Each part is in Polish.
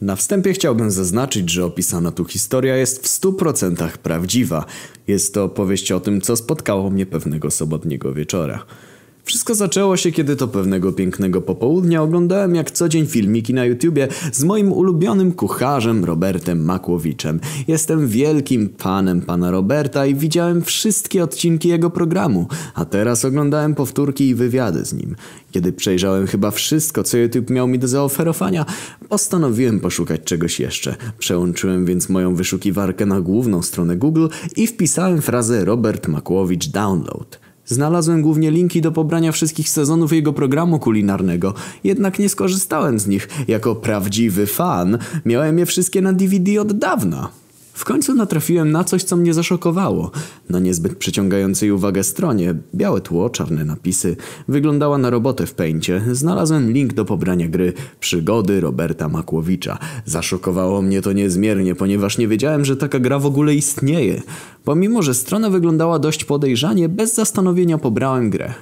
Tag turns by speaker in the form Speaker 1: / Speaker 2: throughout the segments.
Speaker 1: Na wstępie chciałbym zaznaczyć, że opisana tu historia jest w 100% prawdziwa. Jest to opowieść o tym, co spotkało mnie pewnego sobotniego wieczora. Wszystko zaczęło się, kiedy to pewnego pięknego popołudnia oglądałem jak co dzień filmiki na YouTubie z moim ulubionym kucharzem Robertem Makłowiczem. Jestem wielkim fanem pana Roberta i widziałem wszystkie odcinki jego programu, a teraz oglądałem powtórki i wywiady z nim. Kiedy przejrzałem chyba wszystko, co YouTube miał mi do zaoferowania, postanowiłem poszukać czegoś jeszcze. Przełączyłem więc moją wyszukiwarkę na główną stronę Google i wpisałem frazę Robert Makłowicz Download. Znalazłem głównie linki do pobrania wszystkich sezonów jego programu kulinarnego, jednak nie skorzystałem z nich. Jako prawdziwy fan miałem je wszystkie na DVD od dawna. W końcu natrafiłem na coś, co mnie zaszokowało. Na niezbyt przyciągającej uwagę stronie, białe tło, czarne napisy, wyglądała na robotę w pęcie. Znalazłem link do pobrania gry Przygody Roberta Makłowicza. Zaszokowało mnie to niezmiernie, ponieważ nie wiedziałem, że taka gra w ogóle istnieje. Pomimo, że strona wyglądała dość podejrzanie, bez zastanowienia pobrałem grę.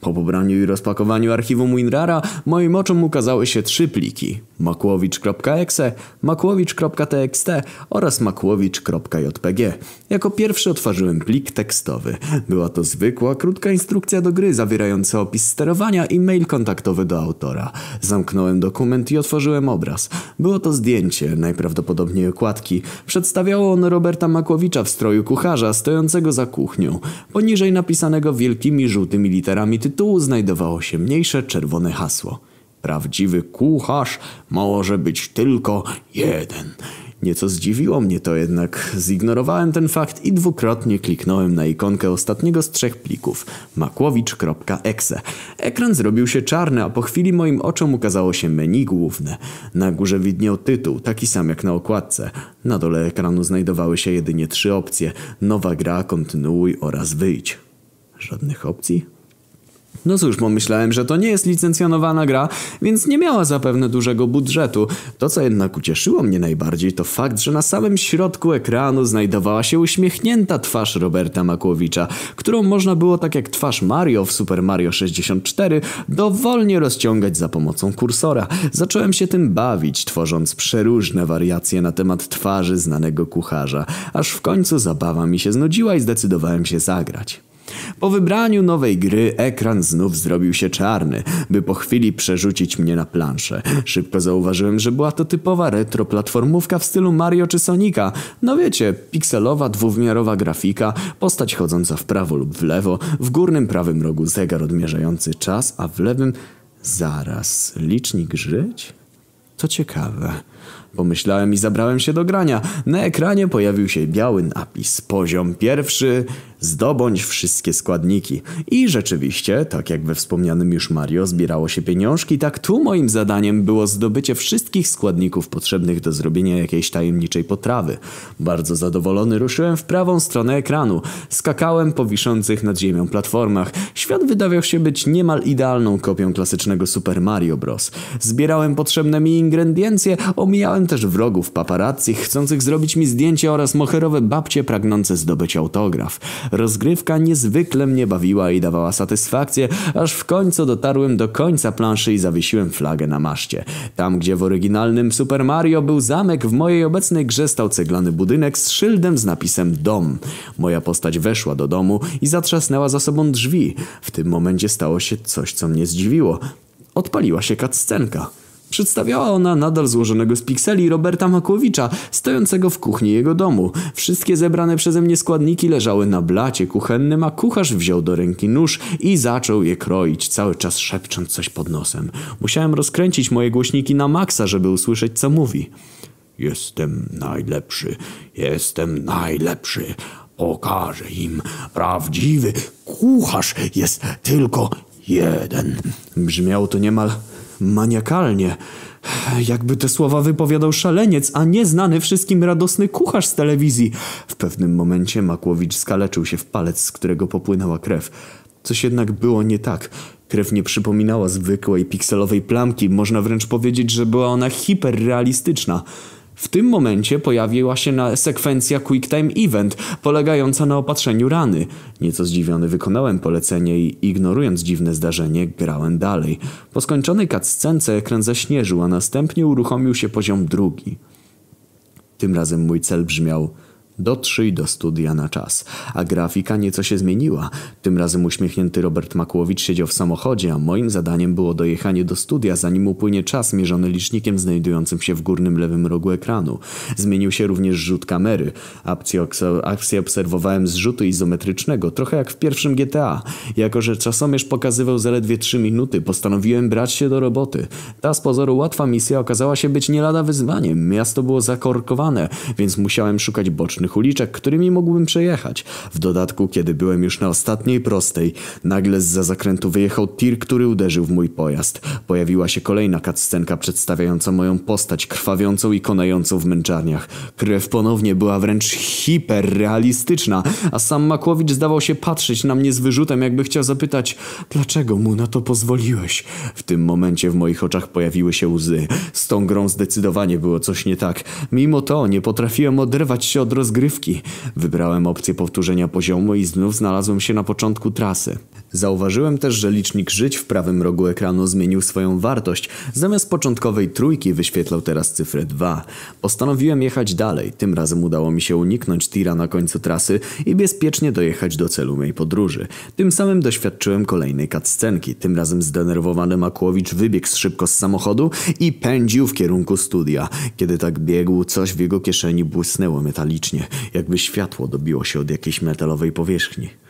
Speaker 1: Po pobraniu i rozpakowaniu archiwum WinRara moim oczom ukazały się trzy pliki. makłowicz.exe, makłowicz.txt oraz makłowicz.jpg. Jako pierwszy otworzyłem plik tekstowy. Była to zwykła, krótka instrukcja do gry zawierająca opis sterowania i mail kontaktowy do autora. Zamknąłem dokument i otworzyłem obraz. Było to zdjęcie, najprawdopodobniej okładki. Przedstawiało ono Roberta Makłowicza w stroju kucharza stojącego za kuchnią. Poniżej napisanego wielkimi żółtymi literami tytułu znajdowało się mniejsze czerwone hasło. Prawdziwy kucharz może być tylko jeden. Nieco zdziwiło mnie to jednak. Zignorowałem ten fakt i dwukrotnie kliknąłem na ikonkę ostatniego z trzech plików makłowicz.exe. Ekran zrobił się czarny, a po chwili moim oczom ukazało się menu główne. Na górze widniał tytuł, taki sam jak na okładce. Na dole ekranu znajdowały się jedynie trzy opcje. Nowa gra, kontynuuj oraz wyjdź. Żadnych opcji? No cóż, pomyślałem, że to nie jest licencjonowana gra, więc nie miała zapewne dużego budżetu. To, co jednak ucieszyło mnie najbardziej, to fakt, że na samym środku ekranu znajdowała się uśmiechnięta twarz Roberta Makłowicza, którą można było, tak jak twarz Mario w Super Mario 64, dowolnie rozciągać za pomocą kursora. Zacząłem się tym bawić, tworząc przeróżne wariacje na temat twarzy znanego kucharza, aż w końcu zabawa mi się znudziła i zdecydowałem się zagrać. Po wybraniu nowej gry ekran znów zrobił się czarny, by po chwili przerzucić mnie na planszę. Szybko zauważyłem, że była to typowa retro platformówka w stylu Mario czy Sonika. No wiecie, pikselowa, dwuwymiarowa grafika, postać chodząca w prawo lub w lewo, w górnym prawym rogu zegar odmierzający czas, a w lewym... Zaraz, licznik żyć? To ciekawe. Pomyślałem i zabrałem się do grania. Na ekranie pojawił się biały napis. Poziom pierwszy. Zdobądź wszystkie składniki. I rzeczywiście, tak jak we wspomnianym już Mario zbierało się pieniążki, tak tu moim zadaniem było zdobycie wszystkich składników potrzebnych do zrobienia jakiejś tajemniczej potrawy. Bardzo zadowolony ruszyłem w prawą stronę ekranu. Skakałem po wiszących nad ziemią platformach. Świat wydawał się być niemal idealną kopią klasycznego Super Mario Bros. Zbierałem potrzebne mi ingrediencje, omijałem też wrogów paparazzi chcących zrobić mi zdjęcie oraz moherowe babcie pragnące zdobyć autograf. Rozgrywka niezwykle mnie bawiła i dawała satysfakcję, aż w końcu dotarłem do końca planszy i zawiesiłem flagę na maszcie. Tam, gdzie w oryginalnym Super Mario był zamek, w mojej obecnej grze stał ceglany budynek z szyldem z napisem dom. Moja postać weszła do domu i zatrzasnęła za sobą drzwi. W tym momencie stało się coś, co mnie zdziwiło. Odpaliła się cutscenka. Przedstawiała ona nadal złożonego z pikseli Roberta Makłowicza, stojącego w kuchni jego domu. Wszystkie zebrane przeze mnie składniki leżały na blacie kuchennym, a kucharz wziął do ręki nóż i zaczął je kroić, cały czas szepcząc coś pod nosem. Musiałem rozkręcić moje głośniki na maksa, żeby usłyszeć, co mówi. Jestem najlepszy, jestem najlepszy. Pokażę im, prawdziwy kucharz jest tylko jeden. Brzmiało to niemal maniakalnie. Jakby te słowa wypowiadał szaleniec, a nie znany wszystkim radosny kucharz z telewizji. W pewnym momencie Makłowicz skaleczył się w palec, z którego popłynęła krew. Coś jednak było nie tak. Krew nie przypominała zwykłej pikselowej plamki, można wręcz powiedzieć, że była ona hiperrealistyczna. W tym momencie pojawiła się na sekwencja Quick Time Event, polegająca na opatrzeniu rany. Nieco zdziwiony wykonałem polecenie i ignorując dziwne zdarzenie, grałem dalej. Po skończonej cutscence ekran zaśnieżył, a następnie uruchomił się poziom drugi. Tym razem mój cel brzmiał Dotrzyj do studia na czas, a grafika nieco się zmieniła. Tym razem uśmiechnięty Robert Makłowicz siedział w samochodzie, a moim zadaniem było dojechanie do studia, zanim upłynie czas mierzony licznikiem znajdującym się w górnym lewym rogu ekranu. Zmienił się również rzut kamery. Akcję, akcję obserwowałem z rzutu izometrycznego, trochę jak w pierwszym GTA. Jako, że czasomierz pokazywał zaledwie 3 minuty, postanowiłem brać się do roboty. Ta z pozoru łatwa misja okazała się być nie lada wyzwaniem. Miasto było zakorkowane, więc musiałem szukać bocznych uliczek, którymi mógłbym przejechać. W dodatku, kiedy byłem już na ostatniej prostej, nagle z za zakrętu wyjechał tir, który uderzył w mój pojazd. Pojawiła się kolejna cutscenka przedstawiająca moją postać krwawiącą i konającą w męczarniach. Krew ponownie była wręcz hiperrealistyczna, a sam Makłowicz zdawał się patrzeć na mnie z wyrzutem, jakby chciał zapytać, dlaczego mu na to pozwoliłeś? W tym momencie w moich oczach pojawiły się łzy. Z tą grą zdecydowanie było coś nie tak. Mimo to nie potrafiłem oderwać się od rozgrywki rozgrywki. Wybrałem opcję powtórzenia poziomu i znów znalazłem się na początku trasy. Zauważyłem też, że licznik żyć w prawym rogu ekranu zmienił swoją wartość. Zamiast początkowej trójki wyświetlał teraz cyfrę 2. Postanowiłem jechać dalej. Tym razem udało mi się uniknąć tira na końcu trasy i bezpiecznie dojechać do celu mej podróży. Tym samym doświadczyłem kolejnej cutscenki. Tym razem zdenerwowany Makłowicz wybiegł szybko z samochodu i pędził w kierunku studia. Kiedy tak biegł, coś w jego kieszeni błysnęło metalicznie, jakby światło dobiło się od jakiejś metalowej powierzchni.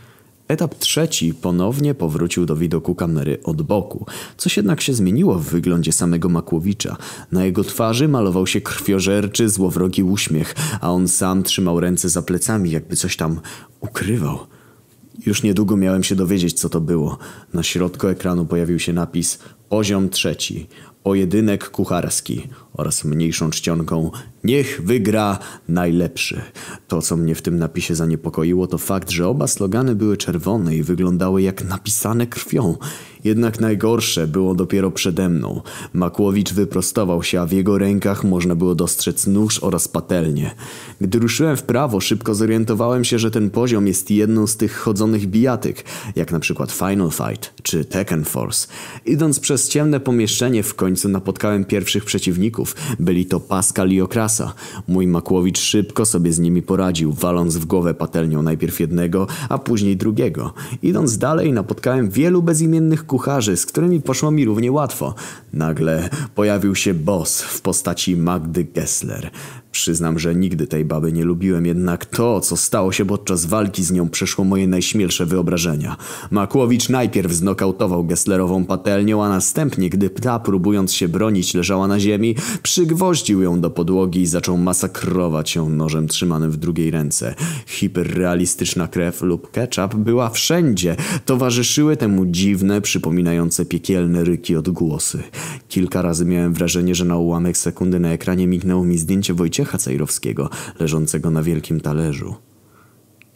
Speaker 1: Etap trzeci ponownie powrócił do widoku kamery od boku. Coś jednak się zmieniło w wyglądzie samego Makłowicza. Na jego twarzy malował się krwiożerczy, złowrogi uśmiech, a on sam trzymał ręce za plecami, jakby coś tam ukrywał. Już niedługo miałem się dowiedzieć, co to było. Na środku ekranu pojawił się napis Poziom trzeci. Pojedynek kucharski oraz mniejszą czcionką Niech wygra najlepszy. To, co mnie w tym napisie zaniepokoiło, to fakt, że oba slogany były czerwone i wyglądały jak napisane krwią. Jednak najgorsze było dopiero przede mną. Makłowicz wyprostował się, a w jego rękach można było dostrzec nóż oraz patelnię. Gdy ruszyłem w prawo, szybko zorientowałem się, że ten poziom jest jedną z tych chodzonych bijatyk, jak na przykład Final Fight czy Tekken Force. Idąc przez ciemne pomieszczenie, w końcu napotkałem pierwszych przeciwników. Byli to Pascal i Okrasa. Mój Makłowicz szybko sobie z nimi poradził, waląc w głowę patelnią najpierw jednego, a później drugiego. Idąc dalej, napotkałem wielu bezimiennych kucharzy, z którymi poszło mi równie łatwo. Nagle pojawił się boss w postaci Magdy Gessler. Przyznam, że nigdy tej baby nie lubiłem, jednak to, co stało się podczas walki z nią, przeszło moje najśmielsze wyobrażenia. Makłowicz najpierw znokautował Gesslerową patelnią, a następnie, gdy ta, próbując się bronić, leżała na ziemi, przygwoździł ją do podłogi i zaczął masakrować ją nożem trzymanym w drugiej ręce. Hiperrealistyczna krew lub ketchup była wszędzie. Towarzyszyły temu dziwne, przypominające piekielne ryki odgłosy. Kilka razy miałem wrażenie, że na ułamek sekundy na ekranie mignęło mi zdjęcie Wojciecha Cejrowskiego, leżącego na wielkim talerzu.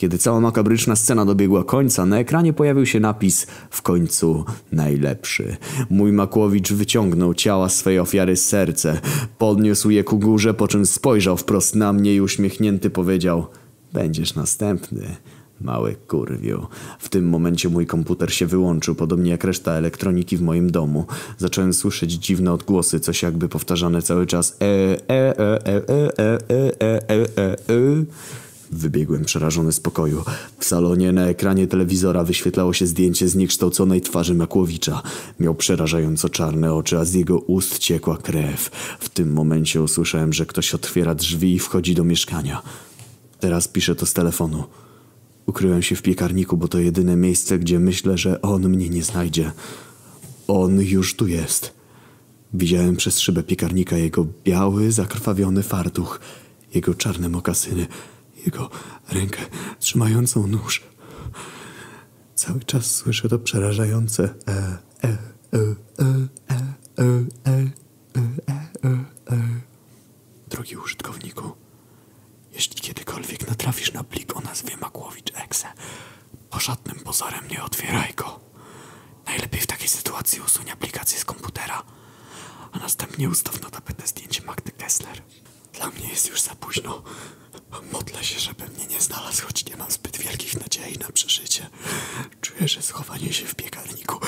Speaker 1: Kiedy cała makabryczna scena dobiegła końca, na ekranie pojawił się napis w końcu najlepszy. Mój Makłowicz wyciągnął ciała swej ofiary z serce, podniósł je ku górze, po czym spojrzał wprost na mnie i uśmiechnięty powiedział Będziesz następny. Mały kurwiu. W tym momencie mój komputer się wyłączył, podobnie jak reszta elektroniki w moim domu. Zacząłem słyszeć dziwne odgłosy, coś jakby powtarzane cały czas e, e, e, e, e, e, e, e, e, e. Wybiegłem przerażony z pokoju. W salonie na ekranie telewizora wyświetlało się zdjęcie zniekształconej twarzy Makłowicza. Miał przerażająco czarne oczy, a z jego ust ciekła krew. W tym momencie usłyszałem, że ktoś otwiera drzwi i wchodzi do mieszkania. Teraz piszę to z telefonu. Ukryłem się w piekarniku, bo to jedyne miejsce, gdzie myślę, że on mnie nie znajdzie. On już tu jest. Widziałem przez szybę piekarnika jego biały, zakrwawiony fartuch, jego czarne mokasyny, jego rękę trzymającą nóż. Cały czas słyszę to przerażające e, e, e, e, e, e, e, e, e, e. Drogi użytkowniku, jeśli kiedykolwiek natrafisz na plik o nazwie Makłowicz Exe, po żadnym pozorem nie otwieraj go. Najlepiej w takiej sytuacji usuń aplikację z komputera, a następnie ustaw na tapetę zdjęcie Magdy Kessler. Dla mnie jest już za późno. Modlę się, żeby mnie nie znalazł, choć nie mam zbyt wielkich nadziei na przeżycie. Czuję, że schowanie się w piekarniku